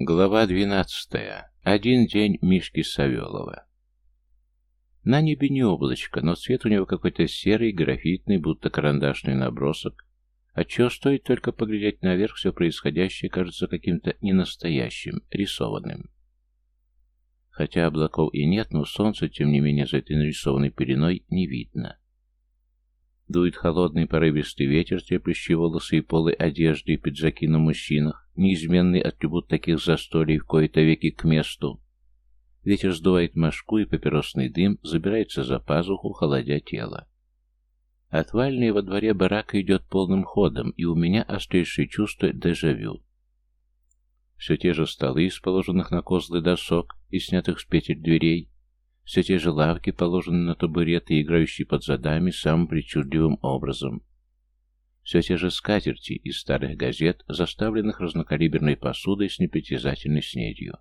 Глава двенадцатая. Один день Мишки Савелова. На небе не облачко, но цвет у него какой-то серый, графитный, будто карандашный набросок, отчего стоит только поглядеть наверх, все происходящее кажется каким-то ненастоящим, рисованным. Хотя облаков и нет, но солнца, тем не менее, за этой нарисованной пеленой не видно. Дует холодный порывистый ветер, треплющий волосы и полы одежды и пиджаки на мужчинах, неизменный атрибут таких застолий в кои-то веки к месту. Ветер сдувает мошку, и папиросный дым забирается за пазуху, холодя тело. Отвальный во дворе барака идет полным ходом, и у меня острейшее чувство дежавю. Все те же столы из положенных на козлы досок и снятых с петель дверей, все те же лавки, положенные на табуреты, играющие под задами самым причудливым образом. Все те же скатерти из старых газет, заставленных разнокалиберной посудой с непритязательной снедью.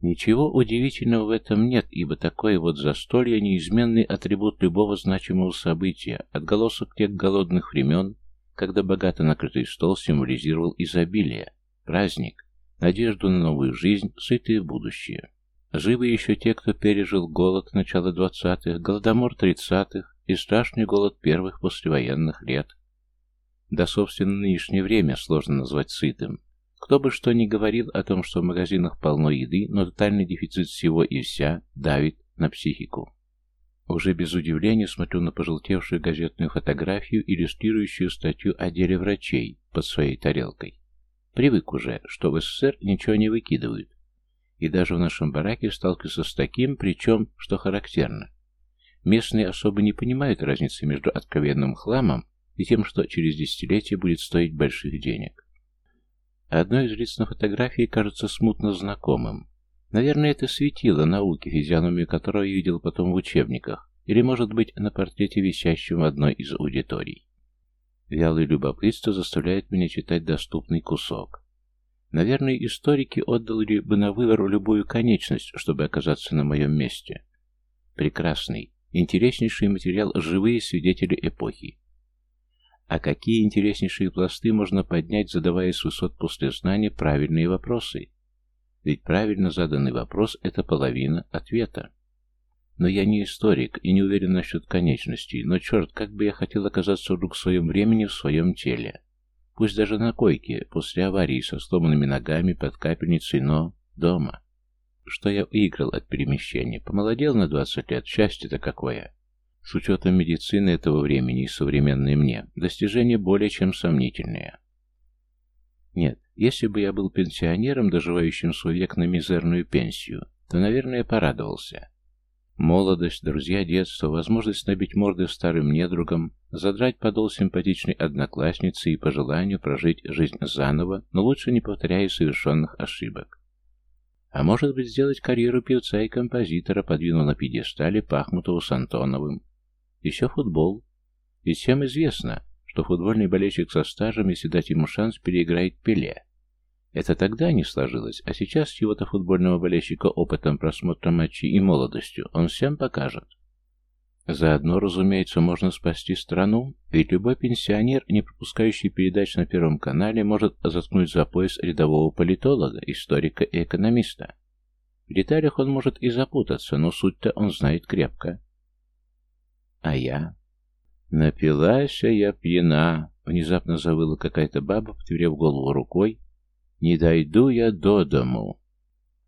Ничего удивительного в этом нет, ибо такое вот застолье – неизменный атрибут любого значимого события, отголосок тех голодных времен, когда богато накрытый стол символизировал изобилие, праздник, надежду на новую жизнь, сытое будущее. Живы еще те, кто пережил голод начала двадцатых, голодомор тридцатых и страшный голод первых послевоенных лет. Да, собственно, нынешнее время сложно назвать сытым. Кто бы что ни говорил о том, что в магазинах полно еды, но тотальный дефицит всего и вся давит на психику. Уже без удивления смотрю на пожелтевшую газетную фотографию, иллюстрирующую статью о деле врачей под своей тарелкой. Привык уже, что в СССР ничего не выкидывают, и даже в нашем бараке сталкивался с таким, причем, что характерно. Местные особо не понимают разницы между откровенным хламом и тем, что через десятилетия будет стоить больших денег. Одно из лиц на фотографии кажется смутно знакомым. Наверное, это светило науки, физиономию которого я видел потом в учебниках, или, может быть, на портрете, висящем в одной из аудиторий. Вялое любопытство заставляет меня читать доступный кусок. Наверное, историки отдали бы на выбор любую конечность, чтобы оказаться на моем месте. Прекрасный, интереснейший материал «Живые свидетели эпохи». А какие интереснейшие пласты можно поднять, задавая с высот после знания правильные вопросы? Ведь правильно заданный вопрос – это половина ответа. Но я не историк и не уверен насчет конечностей, но черт, как бы я хотел оказаться вдруг в своем времени в своем теле. Пусть даже на койке, после аварии со сломанными ногами, под капельницей, но дома. Что я выиграл от перемещения? Помолодел на 20 лет, счастье-то какое. С учетом медицины этого времени и современной мне, достижение более чем сомнительное. Нет, если бы я был пенсионером, доживающим свой век на мизерную пенсию, то, наверное, порадовался. Молодость, друзья детства, возможность набить морды старым недругам, задрать подол симпатичной одноклассницы и по желанию прожить жизнь заново, но лучше не повторяя совершенных ошибок. А может быть сделать карьеру певца и композитора, подвинув на пьедестале Пахмутову с Антоновым. Еще футбол. Ведь всем известно, что футбольный болельщик со стажем, если дать ему шанс, переиграет Пеле. Это тогда не сложилось, а сейчас с его-то футбольного болельщика опытом просмотра матчей и молодостью он всем покажет. Заодно, разумеется, можно спасти страну, ведь любой пенсионер, не пропускающий передач на Первом канале, может заткнуть за пояс рядового политолога, историка и экономиста. В деталях он может и запутаться, но суть-то он знает крепко. А я? Напилась я пьяна, внезапно завыла какая-то баба, потеряв голову рукой, не дойду я до дому.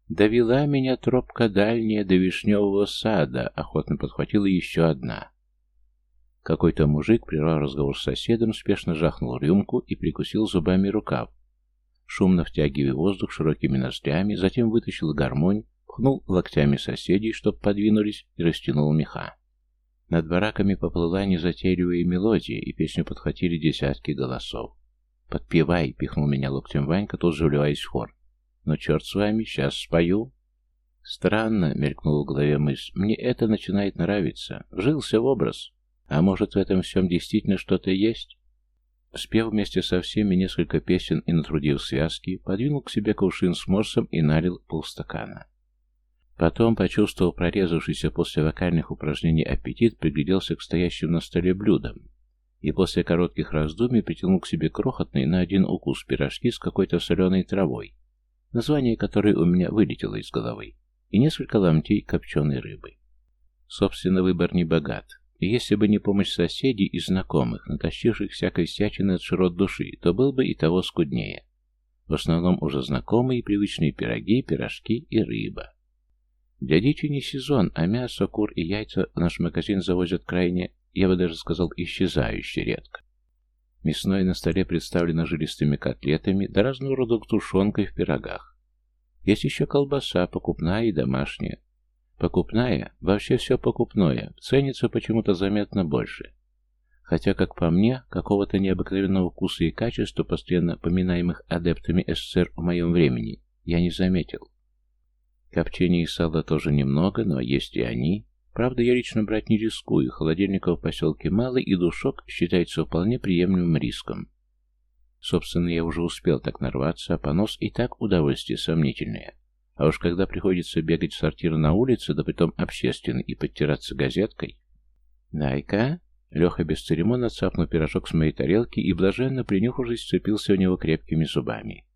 Довела меня тропка дальняя до вишневого сада, охотно подхватила еще одна. Какой-то мужик прервал разговор с соседом, спешно жахнул рюмку и прикусил зубами рукав. Шумно втягивая воздух широкими ноздрями, затем вытащил гармонь, пхнул локтями соседей, чтоб подвинулись, и растянул меха. Над бараками поплыла незатейливая мелодия, и песню подхватили десятки голосов. «Подпевай!» — пихнул меня локтем Ванька, тут же вливаясь в хор. «Ну, черт с вами, сейчас спою!» «Странно», — мелькнула в голове мысль, — «мне это начинает нравиться. Вжился в образ. А может, в этом всем действительно что-то есть?» Спев вместе со всеми несколько песен и натрудив связки, подвинул к себе кувшин с морсом и налил полстакана. Потом, почувствовав прорезавшийся после вокальных упражнений аппетит, пригляделся к стоящим на столе блюдам и после коротких раздумий притянул к себе крохотные на один укус пирожки с какой-то соленой травой, название которой у меня вылетело из головы, и несколько ломтей копченой рыбы. Собственно, выбор не богат, и если бы не помощь соседей и знакомых, натащивших всякой всячины от широт души, то был бы и того скуднее. В основном уже знакомые и привычные пироги, пирожки и рыба. Для дичи не сезон, а мясо, кур и яйца в наш магазин завозят крайне, я бы даже сказал, исчезающе редко. Мясное на столе представлено жилистыми котлетами, да разного рода тушенкой в пирогах. Есть еще колбаса, покупная и домашняя. Покупная, вообще все покупное, ценится почему-то заметно больше. Хотя, как по мне, какого-то необыкновенного вкуса и качества, постоянно поминаемых адептами СССР в моем времени, я не заметил. Копчения и сала тоже немного, но есть и они. Правда, я лично брать не рискую, холодильников в поселке мало, и душок считается вполне приемлемым риском. Собственно, я уже успел так нарваться, а понос и так удовольствие сомнительное. А уж когда приходится бегать в сортир на улице, да притом общественный, и подтираться газеткой... «Дай-ка!» Леха бесцеремонно цапнул пирожок с моей тарелки и, блаженно принюхавшись, сцепился в него крепкими зубами.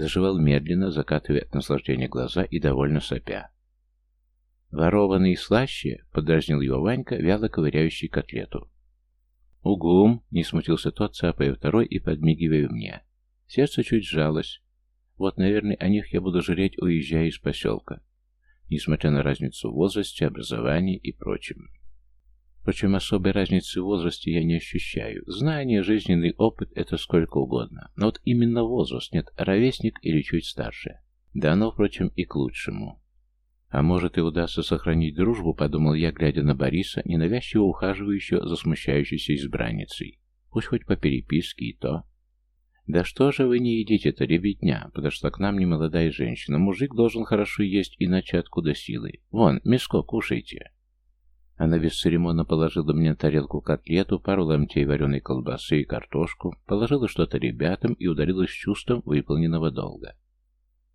Заживал медленно, закатывая от наслаждения глаза и довольно сопя. «Ворованный слаще!» — подразнил его Ванька, вяло ковыряющий котлету. «Угум!» — не смутился тот, цапая второй и подмигивая мне. Сердце чуть сжалось. Вот, наверное, о них я буду жалеть, уезжая из поселка. Несмотря на разницу в возрасте, образовании и прочем. Впрочем, особой разницы в возрасте я не ощущаю. Знание, жизненный опыт — это сколько угодно. Но вот именно возраст нет, ровесник или чуть старше. Да оно, впрочем, и к лучшему. А может и удастся сохранить дружбу, подумал я, глядя на Бориса, ненавязчиво ухаживающего за смущающейся избранницей. Пусть хоть по переписке и то. «Да что же вы не едите-то, ребятня?» Подошла к нам немолодая женщина. «Мужик должен хорошо есть, иначе откуда силы? Вон, мяско кушайте». Она бесцеремонно положила мне тарелку котлету, пару ломтей вареной колбасы и картошку, положила что-то ребятам и ударилась чувством выполненного долга.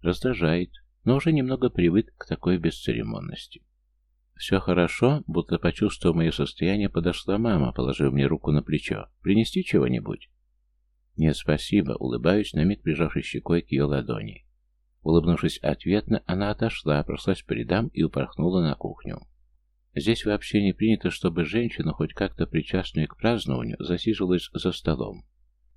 Раздражает, но уже немного привык к такой бесцеремонности. «Все хорошо», будто почувствовав мое состояние, подошла мама, положив мне руку на плечо. «Принести чего-нибудь?» «Нет, спасибо», улыбаюсь, на миг прижавшись щекой к ее ладони. Улыбнувшись ответно, она отошла, прошлась по рядам и упорхнула на кухню. Здесь вообще не принято, чтобы женщина, хоть как-то причастная к празднованию, засиживалась за столом.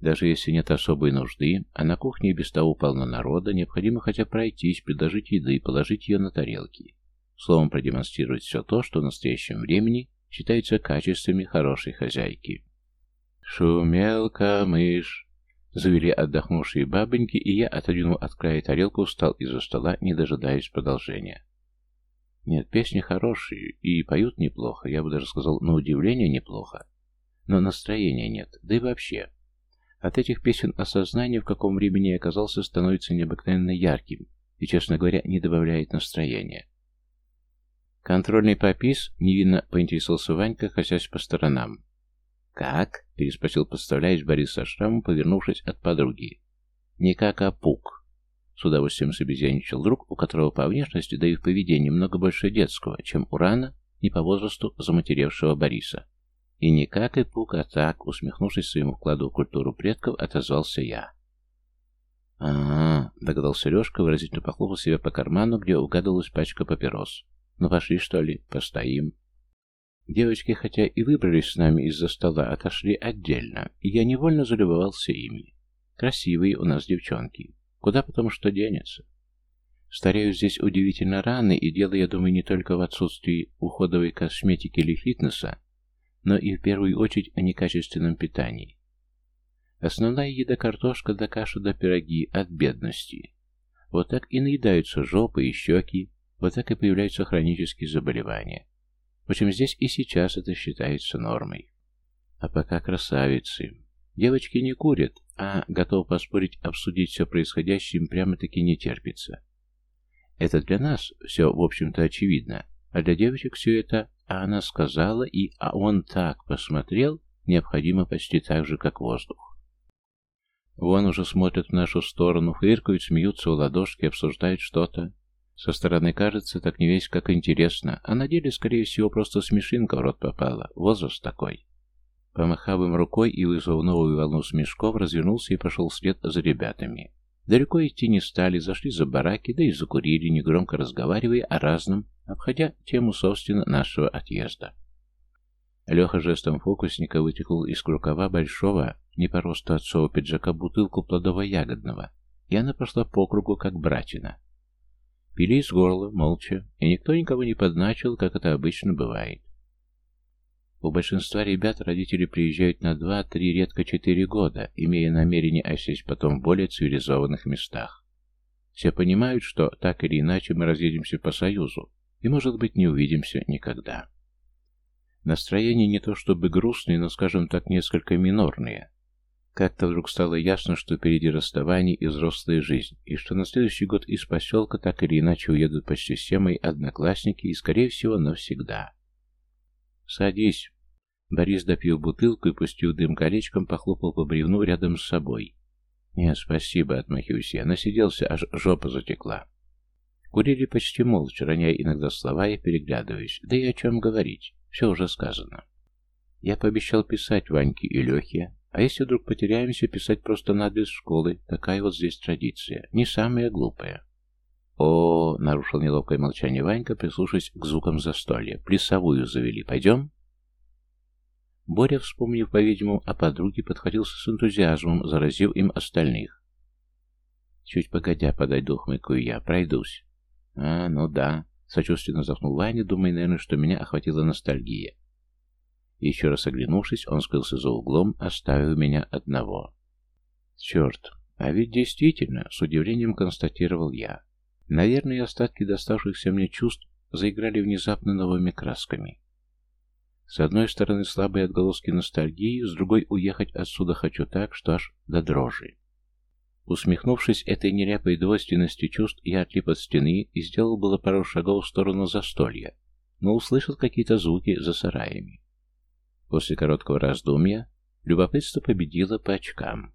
Даже если нет особой нужды, а на кухне без того полно народа, необходимо хотя пройтись, предложить еды и положить ее на тарелки. Словом, продемонстрировать все то, что в настоящем времени считается качествами хорошей хозяйки. «Шумелка, мышь!» Завели отдохнувшие бабоньки, и я, отодвинув от края тарелку, встал из-за стола, не дожидаясь продолжения. Нет, песни хорошие и поют неплохо, я бы даже сказал, на удивление неплохо. Но настроения нет, да и вообще. От этих песен осознание, в каком времени я оказался, становится необыкновенно ярким и, честно говоря, не добавляет настроения. Контрольный попис невинно поинтересовался Ванька, хосясь по сторонам. «Как?» — переспросил, подставляясь Борис со шрамом, повернувшись от подруги. «Не как, а пук». С удовольствием собеседничал друг, у которого по внешности, да и в поведении много больше детского, чем у рано, не по возрасту заматеревшего Бориса. И не как и пук, а так, усмехнувшись своему вкладу в культуру предков, отозвался я. а, -а, -а догадался Лешка, выразительно похлопал себя по карману, где угадывалась пачка папирос. «Ну пошли, что ли? Постоим». Девочки, хотя и выбрались с нами из-за стола, отошли отдельно, и я невольно залюбовался ими. Красивые у нас девчонки. Куда потому что денется? Старею здесь удивительно рано, и дело, я думаю, не только в отсутствии уходовой косметики или фитнеса, но и в первую очередь о некачественном питании. Основная еда картошка да каша да пироги от бедности. Вот так и наедаются жопы и щеки, вот так и появляются хронические заболевания. В общем, здесь и сейчас это считается нормой. А пока красавицы. Девочки не курят, а, готов поспорить, обсудить все происходящее им прямо-таки не терпится. Это для нас все, в общем-то, очевидно, а для девочек все это «а она сказала» и «а он так посмотрел» необходимо почти так же, как воздух. Вон уже смотрят в нашу сторону, фыркают, смеются у ладошки, обсуждают что-то. Со стороны кажется так не весь как интересно, а на деле, скорее всего, просто смешинка в рот попала. Возраст такой. Помахав им рукой и вызвав новую волну смешков, развернулся и пошел вслед за ребятами. Далеко идти не стали, зашли за бараки, да и закурили, негромко разговаривая о разном, обходя тему, собственно, нашего отъезда. Леха жестом фокусника вытянул из рукава большого, не по росту отцова пиджака, бутылку плодово-ягодного, и она пошла по кругу, как братина. Пили из горла, молча, и никто никого не подначил, как это обычно бывает. У большинства ребят родители приезжают на два-три, редко четыре года, имея намерение осесть потом в более цивилизованных местах. Все понимают, что так или иначе мы разъедемся по Союзу, и, может быть, не увидимся никогда. Настроение не то чтобы грустные, но, скажем так, несколько минорные. Как-то вдруг стало ясно, что впереди расставание и взрослая жизнь, и что на следующий год из поселка так или иначе уедут почти все мои одноклассники и, скорее всего, навсегда. «Садись». Борис, допил бутылку и, пустив дым колечком, похлопал по бревну рядом с собой. «Нет, спасибо», — отмахиваюсь я. Насиделся, аж жопа затекла. Курили почти молча, роняя иногда слова и переглядываясь. Да и о чем говорить. Все уже сказано. Я пообещал писать Ваньке и Лехе, а если вдруг потеряемся, писать просто на адрес школы. Такая вот здесь традиция. Не самая глупая. О, нарушил неловкое молчание Ванька, прислушаясь к звукам застолья. Плясовую завели. Пойдем? Боря, вспомнив, по-видимому, о подруге, подходился с энтузиазмом, заразив им остальных. Чуть погодя, подойду, хмыкаю я, пройдусь. А, ну да, сочувственно вздохнул Ваня, думая, наверное, что меня охватила ностальгия. Еще раз оглянувшись, он скрылся за углом, оставив меня одного. Черт, а ведь действительно, с удивлением констатировал я. Наверное, остатки доставшихся мне чувств заиграли внезапно новыми красками. С одной стороны, слабые отголоски ностальгии, с другой — уехать отсюда хочу так, что аж до дрожи. Усмехнувшись этой нелепой двойственности чувств, я отлип от стены и сделал было пару шагов в сторону застолья, но услышал какие-то звуки за сараями. После короткого раздумья любопытство победило по очкам.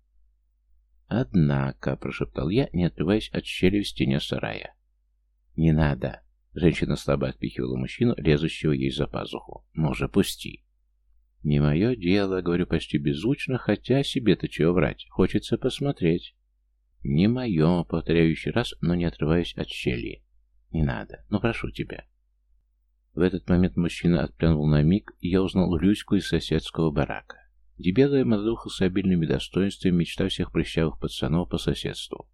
«Однако», — прошептал я, не отрываясь от щели в стене сарая. «Не надо», — женщина слабо отпихивала мужчину, лезущего ей за пазуху. «Ну же, пусти». «Не мое дело», — говорю почти беззвучно, хотя себе-то чего врать, хочется посмотреть. «Не мое», — повторяю еще раз, но не отрываюсь от щели. «Не надо, ну прошу тебя». В этот момент мужчина отпрянул на миг, и я узнал Люську из соседского барака. Дебелая молодуха с обильными достоинствами, мечта всех прыщавых пацанов по соседству.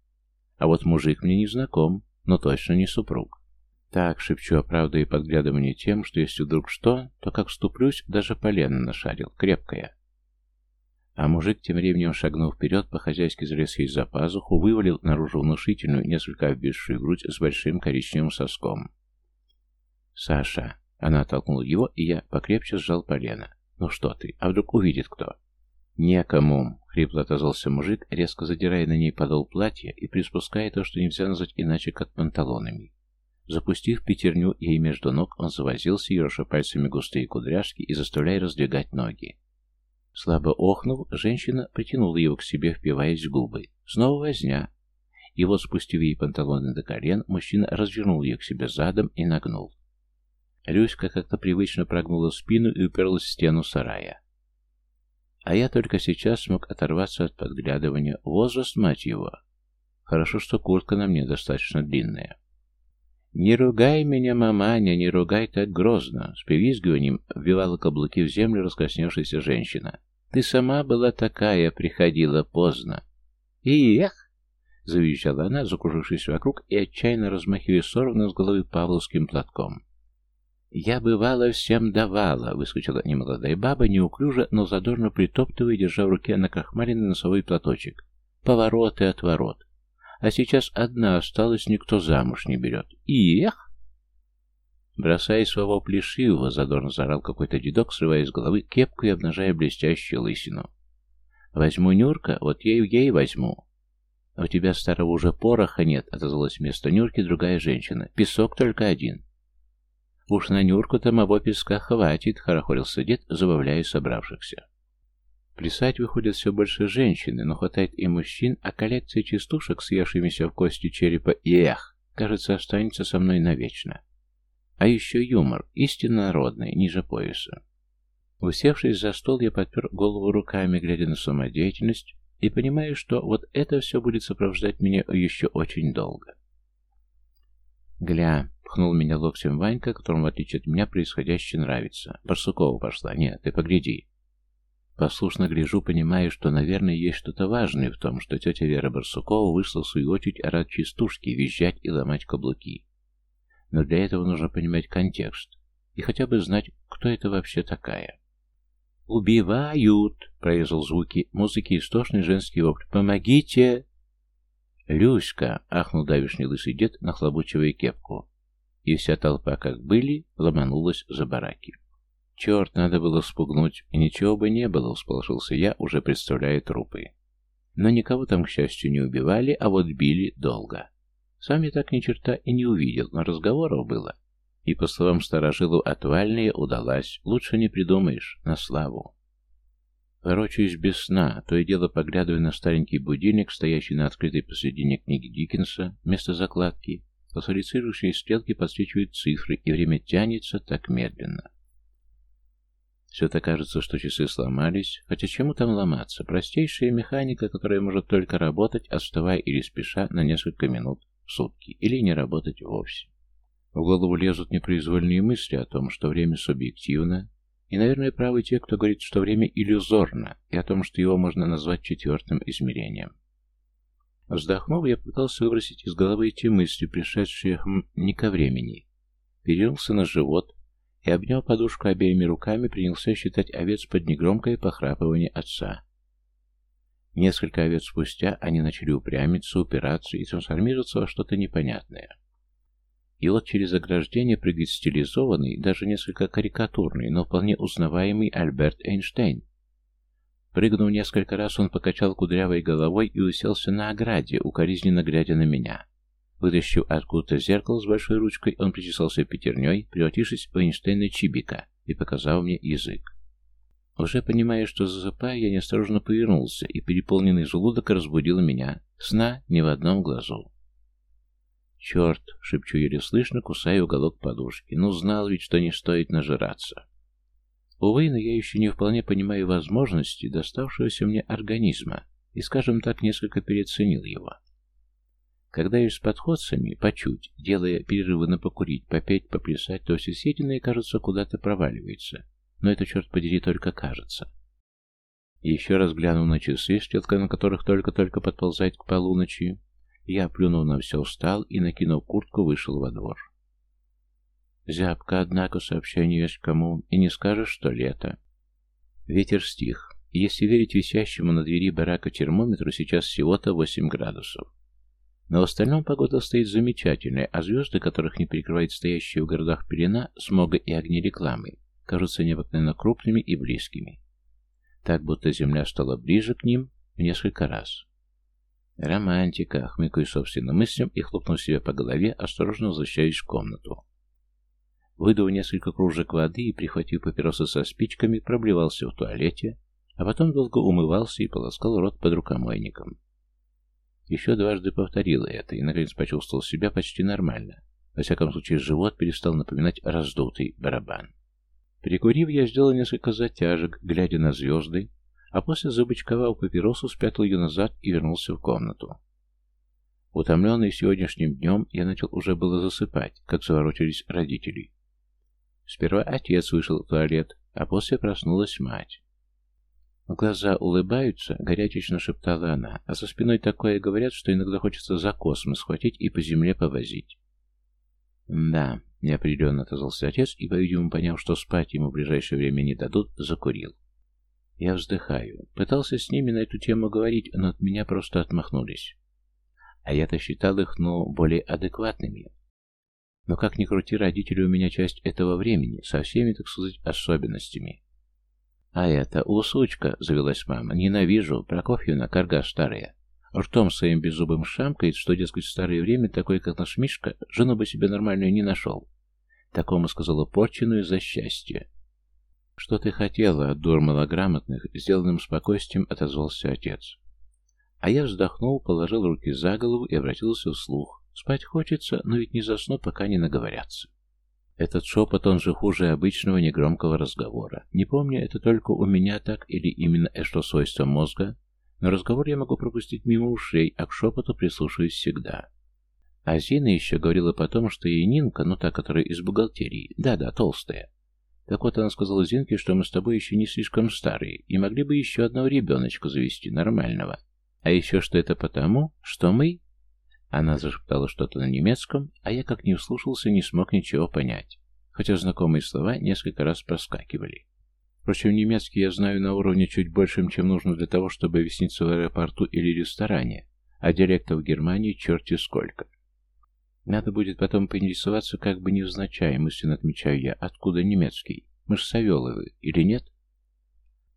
А вот мужик мне не знаком, но точно не супруг. Так, шепчу, оправдывая подглядывание тем, что если вдруг что, то как вступлюсь, даже полено нашарил, крепкая. А мужик, тем временем шагнув вперед, по-хозяйски залез ей за пазуху, вывалил наружу внушительную, несколько обвисшую грудь с большим коричневым соском. «Саша!» Она оттолкнула его, и я покрепче сжал полено. «Ну что ты, а вдруг увидит кто?» «Некому», — хрипло отозвался мужик, резко задирая на ней подол платья и приспуская то, что нельзя назвать иначе, как панталонами. Запустив пятерню ей между ног, он завозился, ероша пальцами густые кудряшки и заставляя раздвигать ноги. Слабо охнув, женщина притянула его к себе, впиваясь в губы. Снова возня. И вот, спустив ей панталоны до колен, мужчина развернул ее к себе задом и нагнул. Люська как-то привычно прогнула спину и уперлась в стену сарая. А я только сейчас смог оторваться от подглядывания. Возраст, мать его. Хорошо, что куртка на мне достаточно длинная. «Не ругай меня, маманя, не ругай так грозно!» С привизгиванием вбивала каблуки в землю раскосневшаяся женщина. «Ты сама была такая, приходила поздно!» «И эх!» — завизжала она, закружившись вокруг и отчаянно размахивая сорванным с головы павловским платком. «Я, бывало, всем давала», — выскочила немолодая баба, неуклюже, но задорно притоптывая, держа в руке накрахмаленный носовой платочек. «Поворот и отворот. А сейчас одна осталась, никто замуж не берет. И эх!» Бросая своего плешивого, задорно заорал какой-то дедок, срывая с головы кепку и обнажая блестящую лысину. «Возьму Нюрка, вот ею ей возьму». «А «У тебя старого уже пороха нет», — отозвалась вместо Нюрки другая женщина. «Песок только один». «Уж на Нюрку-то моего песка хватит», — хорохорился дед, забавляя собравшихся. Плясать выходят все больше женщины, но хватает и мужчин, а коллекция частушек, съевшимися в кости черепа, эх, кажется, останется со мной навечно. А еще юмор, истинно народный, ниже пояса. Усевшись за стол, я подпер голову руками, глядя на самодеятельность, и понимаю, что вот это все будет сопровождать меня еще очень долго. «Гля», — пхнул меня локтем Ванька, которому, в отличие от меня, происходящее нравится. «Барсукова пошла. Нет, ты погляди». Послушно гляжу, понимаю, что, наверное, есть что-то важное в том, что тетя Вера Барсукова вышла, в свою очередь, орать частушки, визжать и ломать каблуки. Но для этого нужно понимать контекст и хотя бы знать, кто это вообще такая. «Убивают!» — произвел звуки музыки истошный женский вопль. «Помогите!» «Люська!» — ахнул давишний лысый дед, нахлобучивая кепку. И вся толпа, как были, ломанулась за бараки. «Черт, надо было спугнуть, и ничего бы не было», — всполошился я, уже представляя трупы. Но никого там, к счастью, не убивали, а вот били долго. Сам я так ни черта и не увидел, но разговоров было. И, по словам старожилу, отвальная удалась. Лучше не придумаешь, на славу. Ворочаюсь без сна, то и дело поглядывая на старенький будильник, стоящий на открытой посредине книги Диккенса, вместо закладки. Фосфорицирующие стрелки подсвечивают цифры, и время тянется так медленно. Все-то кажется, что часы сломались, хотя чему там ломаться? Простейшая механика, которая может только работать, отставая или спеша на несколько минут в сутки, или не работать вовсе. В голову лезут непроизвольные мысли о том, что время субъективно, и, наверное, правы те, кто говорит, что время иллюзорно, и о том, что его можно назвать четвертым измерением. Вздохнув, я пытался выбросить из головы эти мысли, пришедшие хм, не ко времени. Перенулся на живот и, обняв подушку обеими руками, принялся считать овец под негромкое похрапывание отца. Несколько овец спустя они начали упрямиться, упираться и трансформироваться во что-то непонятное. И вот через ограждение прыгает стилизованный, даже несколько карикатурный, но вполне узнаваемый Альберт Эйнштейн. Прыгнув несколько раз, он покачал кудрявой головой и уселся на ограде, укоризненно глядя на меня. Вытащив откуда-то зеркало с большой ручкой, он причесался пятерней, превратившись в Эйнштейна Чибика, и показал мне язык. Уже понимая, что засыпаю, я неосторожно повернулся, и переполненный желудок разбудил меня. Сна ни в одном глазу. «Черт!» — шепчу еле слышно, кусая уголок подушки. «Ну, знал ведь, что не стоит нажираться». Увы, но я еще не вполне понимаю возможности доставшегося мне организма и, скажем так, несколько переоценил его. Когда я с подходцами, по чуть, делая перерывы на покурить, попеть, поплясать, то все съеденное, кажется, куда-то проваливается. Но это, черт подери, только кажется. еще раз глянув на часы, стрелка на которых только-только подползает к полуночи, я, плюнув на все, встал и, накинув куртку, вышел во двор. Зябко, однако, сообщаю не весь кому, и не скажешь, что лето. Ветер стих. Если верить висящему на двери барака термометру, сейчас всего-то 8 градусов. Но в остальном погода стоит замечательная, а звезды, которых не перекрывает стоящие в городах пелена, смога и огни рекламы, кажутся необыкновенно крупными и близкими. Так, будто Земля стала ближе к ним в несколько раз. Романтика, хмыкаю собственным мыслям и, хлопнув себя по голове, осторожно возвращаюсь в комнату. Выдав несколько кружек воды и, прихватив папиросы со спичками, проблевался в туалете, а потом долго умывался и полоскал рот под рукомойником. Еще дважды повторил это и, наконец, почувствовал себя почти нормально. Во всяком случае, живот перестал напоминать раздутый барабан. Прикурив, я сделал несколько затяжек, глядя на звезды, а после, забычковал папиросу, спрятал ее назад и вернулся в комнату. Утомленный сегодняшним днем, я начал уже было засыпать, как заворочились родители. Сперва отец вышел в туалет, а после проснулась мать. Глаза улыбаются, горячечно шептала она, а со спиной такое говорят, что иногда хочется за космос схватить и по земле повозить. «Да», — неопределенно отозвался отец и, по-видимому, поняв, что спать ему в ближайшее время не дадут, закурил. Я вздыхаю. Пытался с ними на эту тему говорить, но от меня просто отмахнулись. А я-то считал их, ну, более адекватными. Но как ни крути, родители у меня часть этого времени, со всеми, так сказать, особенностями. А это, усучка, завелась мама, ненавижу, Прокофьевна, карга старая. Ртом своим беззубым шамкает, что, дескать, в старое время такой, как наш Мишка, жену бы себе нормальную не нашел. Такому сказала порченую за счастье. «Что ты хотела от дур малограмотных?» — сделанным спокойствием отозвался отец. А я вздохнул, положил руки за голову и обратился вслух. Спать хочется, но ведь не засну, пока не наговорятся. Этот шепот, он же хуже обычного негромкого разговора. Не помню, это только у меня так или именно это свойство мозга, Но разговор я могу пропустить мимо ушей, а к шепоту прислушаюсь всегда. А Зина еще говорила потом, что ей Нинка, ну та, которая из бухгалтерии, да-да, толстая. Так вот, она сказала Зинке, что мы с тобой еще не слишком старые, и могли бы еще одного ребеночка завести, нормального. А еще что это потому, что мы... Она зашептала что-то на немецком, а я, как не услушался, не смог ничего понять, хотя знакомые слова несколько раз проскакивали. Впрочем, немецкий я знаю на уровне чуть большим, чем нужно для того, чтобы объясниться в аэропорту или ресторане, а диалектов в Германии черти сколько. Надо будет потом поинтересоваться, как бы невзначай, мысленно отмечаю я, откуда немецкий. Мы ж Савеловы, или нет?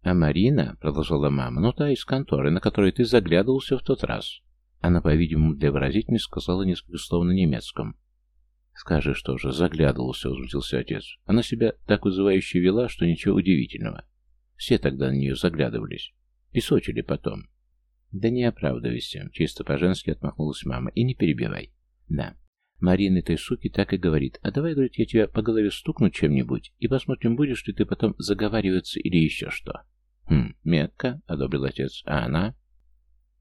А Марина, продолжала мама, ну та из конторы, на которой ты заглядывался в тот раз. Она, по-видимому, для выразительности сказала несколько слов на немецком. «Скажи, что же, заглядывался», — возмутился отец. Она себя так вызывающе вела, что ничего удивительного. Все тогда на нее заглядывались. Песочили потом. «Да не оправдывайся», — чисто по-женски отмахнулась мама. «И не перебивай». «Да, Марина этой суки так и говорит. А давай, говорит, я тебя по голове стукну чем-нибудь, и посмотрим, будешь ли ты потом заговариваться или еще что. Хм, метко, одобрил отец. А она?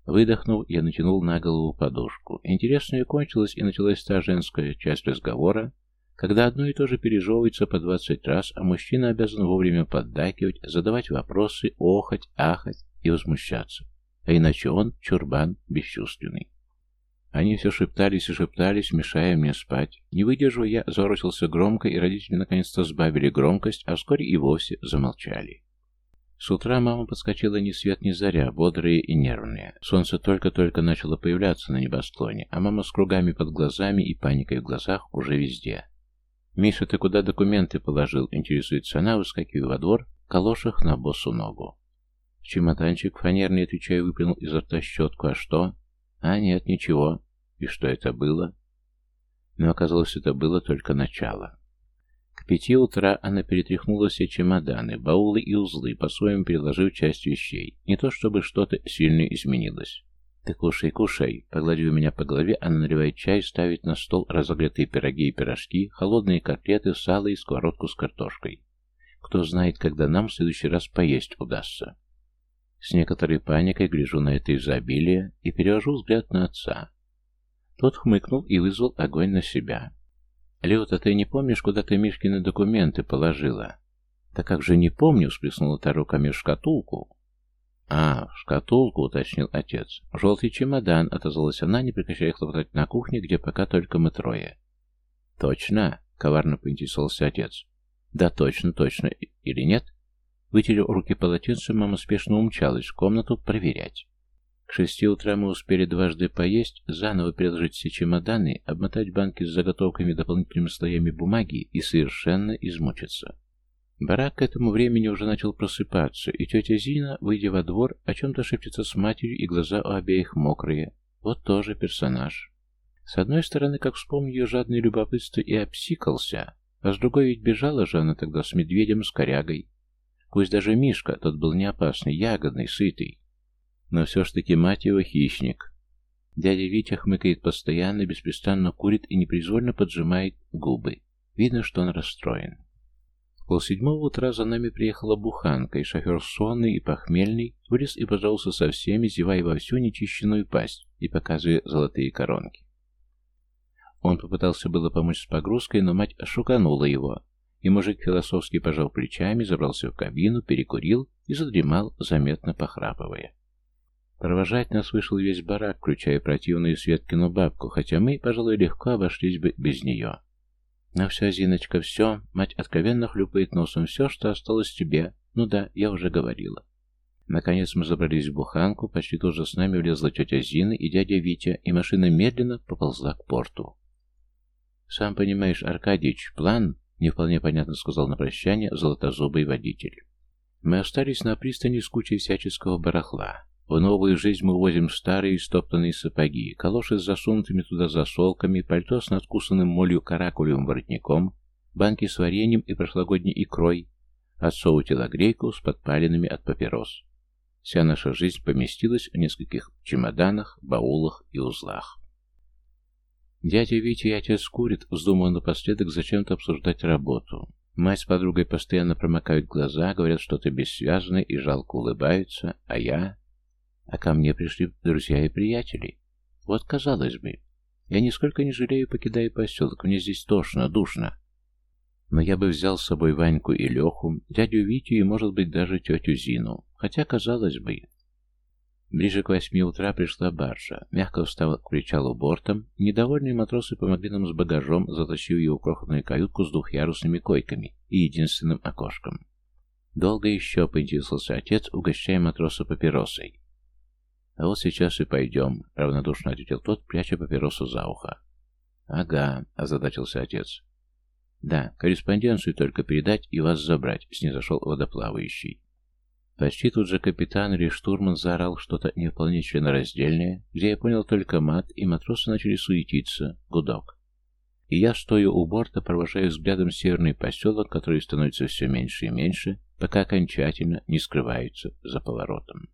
Выдохнув, я натянул на голову подушку. Интересно и кончилась, и началась та женская часть разговора, когда одно и то же пережевывается по двадцать раз, а мужчина обязан вовремя поддакивать, задавать вопросы, охать, ахать и возмущаться. А иначе он чурбан бесчувственный. Они все шептались и шептались, мешая мне спать. Не выдержав, я заворочился громко, и родители наконец-то сбавили громкость, а вскоре и вовсе замолчали. С утра мама подскочила ни свет ни заря, бодрая и нервная. Солнце только-только начало появляться на небосклоне, а мама с кругами под глазами и паникой в глазах уже везде. «Миша, ты куда документы положил?» — интересуется она, выскакивая во двор, калошах на босу ногу. чемоданчик фанерный, отвечаю, выплюнул изо рта щетку. «А что?» А нет, ничего. И что это было? Но оказалось, это было только начало. К пяти утра она перетряхнула все чемоданы, баулы и узлы, по-своему переложив часть вещей. Не то чтобы что-то сильно изменилось. «Ты кушай, кушай!» Погладив меня по голове, она наливает чай, ставит на стол разогретые пироги и пирожки, холодные котлеты, сало и сковородку с картошкой. Кто знает, когда нам в следующий раз поесть удастся. С некоторой паникой гляжу на это изобилие и перевожу взгляд на отца. Тот хмыкнул и вызвал огонь на себя. «Люта, ты не помнишь, куда ты Мишкины документы положила?» «Да как же не помню», — всплеснула та руками в шкатулку. «А, в шкатулку», — уточнил отец. «Желтый чемодан», — отозвалась она, не прекращая хлопотать на кухне, где пока только мы трое. «Точно?» — коварно поинтересовался отец. «Да точно, точно. Или нет?» Вытерев руки полотенцем, мама спешно умчалась в комнату проверять. К шести утра мы успели дважды поесть, заново переложить все чемоданы, обмотать банки с заготовками дополнительными слоями бумаги и совершенно измучиться. Барак к этому времени уже начал просыпаться, и тетя Зина, выйдя во двор, о чем-то шепчется с матерью, и глаза у обеих мокрые. Вот тоже персонаж. С одной стороны, как вспомню ее жадное любопытство, и обсикался, а с другой ведь бежала же она тогда с медведем, с корягой, Пусть даже Мишка, тот был не опасный, ягодный, сытый. Но все ж таки мать его хищник. Дядя Витя хмыкает постоянно, беспрестанно курит и непроизвольно поджимает губы. Видно, что он расстроен. В полседьмого утра за нами приехала буханка, и шофер сонный и похмельный вылез и пожаловался со всеми, зевая во всю нечищенную пасть и показывая золотые коронки. Он попытался было помочь с погрузкой, но мать шуканула его, и мужик философски пожал плечами, забрался в кабину, перекурил и задремал, заметно похрапывая. Провожать нас вышел весь барак, включая противную Светкину бабку, хотя мы, пожалуй, легко обошлись бы без нее. «Ну все, Зиночка, все. Мать откровенно хлюпает носом. Все, что осталось тебе. Ну да, я уже говорила». Наконец мы забрались в буханку, почти тут же с нами влезла тетя Зина и дядя Витя, и машина медленно поползла к порту. «Сам понимаешь, Аркадьич, план не вполне понятно сказал на прощание золотозубый водитель. Мы остались на пристани с кучей всяческого барахла. В новую жизнь мы увозим старые стоптанные сапоги, калоши с засунутыми туда засолками, пальто с надкусанным молью каракулевым воротником, банки с вареньем и прошлогодней икрой, отцову телогрейку с подпаленными от папирос. Вся наша жизнь поместилась в нескольких чемоданах, баулах и узлах. Дядя Витя и отец курит, вздумал напоследок зачем-то обсуждать работу. Мать с подругой постоянно промокают глаза, говорят что-то бессвязное и жалко улыбаются, а я... А ко мне пришли друзья и приятели. Вот, казалось бы, я нисколько не жалею, покидая поселок, мне здесь тошно, душно. Но я бы взял с собой Ваньку и Леху, дядю Витю и, может быть, даже тетю Зину. Хотя, казалось бы... Ближе к восьми утра пришла баржа. Мягко встала к причалу бортом. Недовольные матросы помогли нам с багажом, затащив его крохотную каютку с двухъярусными койками и единственным окошком. Долго еще поинтересовался отец, угощая матроса папиросой. «А вот сейчас и пойдем», — равнодушно ответил тот, пряча папиросу за ухо. «Ага», — озадачился отец. «Да, корреспонденцию только передать и вас забрать», — снизошел водоплавающий. Почти тут же капитан или штурман заорал что-то не вполне членораздельное, где я понял только мат, и матросы начали суетиться, гудок. И я, стоя у борта, провожаю взглядом северный поселок, который становится все меньше и меньше, пока окончательно не скрывается за поворотом.